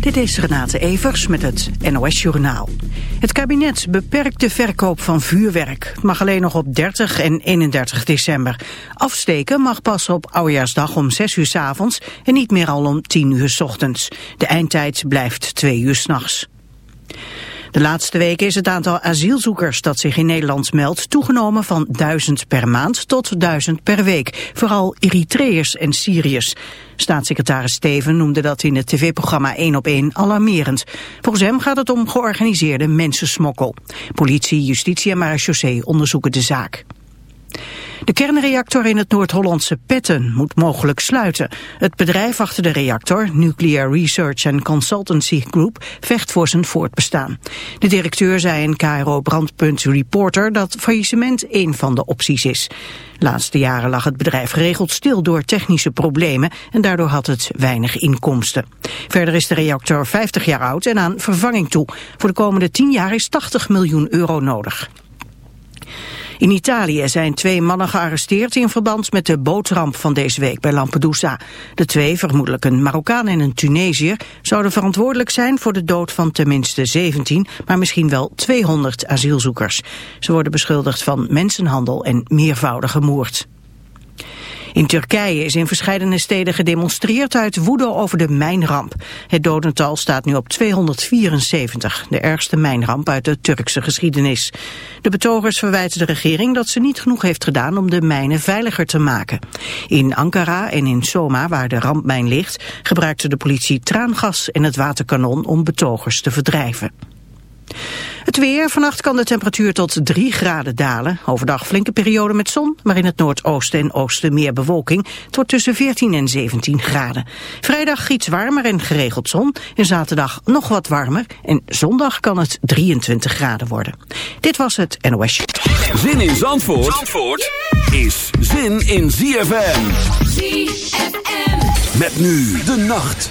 Dit is Renate Evers met het NOS Journaal. Het kabinet beperkt de verkoop van vuurwerk. Het mag alleen nog op 30 en 31 december. Afsteken mag pas op Oudejaarsdag om 6 uur s avonds en niet meer al om 10 uur s ochtends. De eindtijd blijft 2 uur s'nachts. De laatste weken is het aantal asielzoekers dat zich in Nederland meldt toegenomen van 1000 per maand tot 1000 per week. Vooral Eritreërs en Syriërs. Staatssecretaris Steven noemde dat in het tv-programma 1 op 1 alarmerend. Volgens hem gaat het om georganiseerde mensensmokkel. Politie, justitie en marechaussee onderzoeken de zaak. De kernreactor in het Noord-Hollandse Petten moet mogelijk sluiten. Het bedrijf achter de reactor, Nuclear Research and Consultancy Group, vecht voor zijn voortbestaan. De directeur zei in KRO Brandpunt Reporter dat faillissement een van de opties is. Laatste jaren lag het bedrijf geregeld stil door technische problemen en daardoor had het weinig inkomsten. Verder is de reactor 50 jaar oud en aan vervanging toe. Voor de komende 10 jaar is 80 miljoen euro nodig. In Italië zijn twee mannen gearresteerd in verband met de bootramp van deze week bij Lampedusa. De twee, vermoedelijk een Marokkaan en een Tunesiër, zouden verantwoordelijk zijn voor de dood van tenminste 17, maar misschien wel 200 asielzoekers. Ze worden beschuldigd van mensenhandel en meervoudige moord. In Turkije is in verschillende steden gedemonstreerd uit woede over de mijnramp. Het dodental staat nu op 274, de ergste mijnramp uit de Turkse geschiedenis. De betogers verwijten de regering dat ze niet genoeg heeft gedaan om de mijnen veiliger te maken. In Ankara en in Soma, waar de rampmijn ligt, gebruikte de politie traangas en het waterkanon om betogers te verdrijven. Het weer. Vannacht kan de temperatuur tot 3 graden dalen. Overdag flinke periode met zon, maar in het noordoosten en oosten meer bewolking. Het wordt tussen 14 en 17 graden. Vrijdag iets warmer en geregeld zon. En zaterdag nog wat warmer. En zondag kan het 23 graden worden. Dit was het NOS. Zin in Zandvoort, Zandvoort is zin in ZFM. ZFM. Met nu de nacht.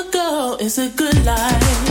is a good life.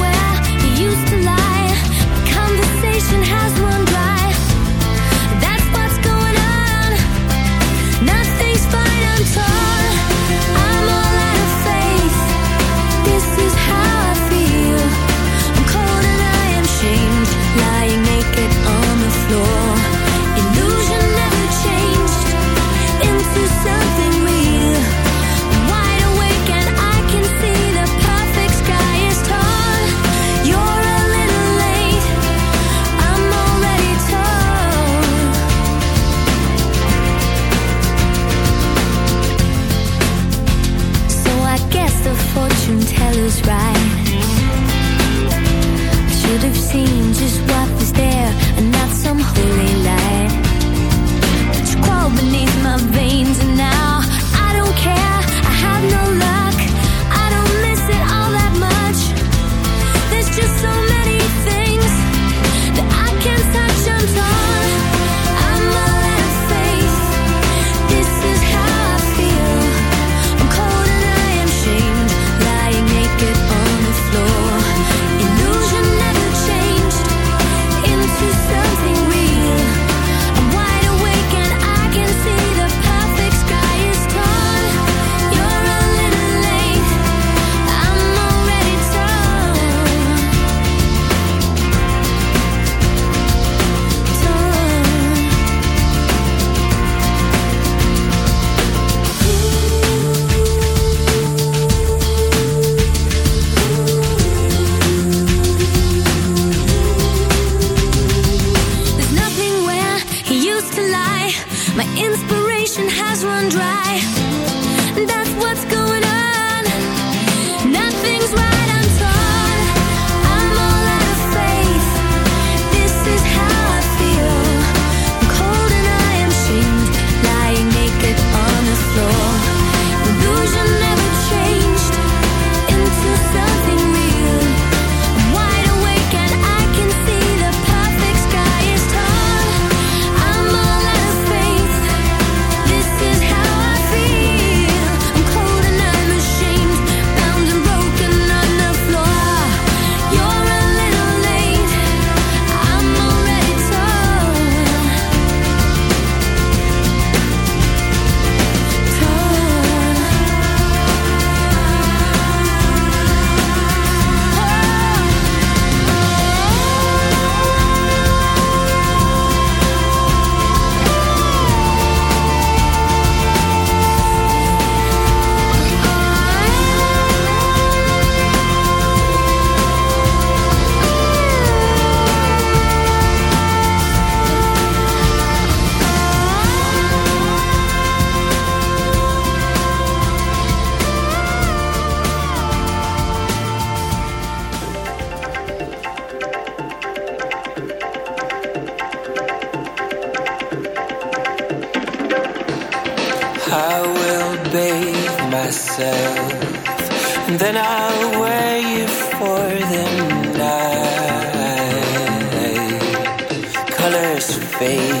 Passion has bathe myself, and then I'll wear you for the night. Colors fade.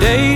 day.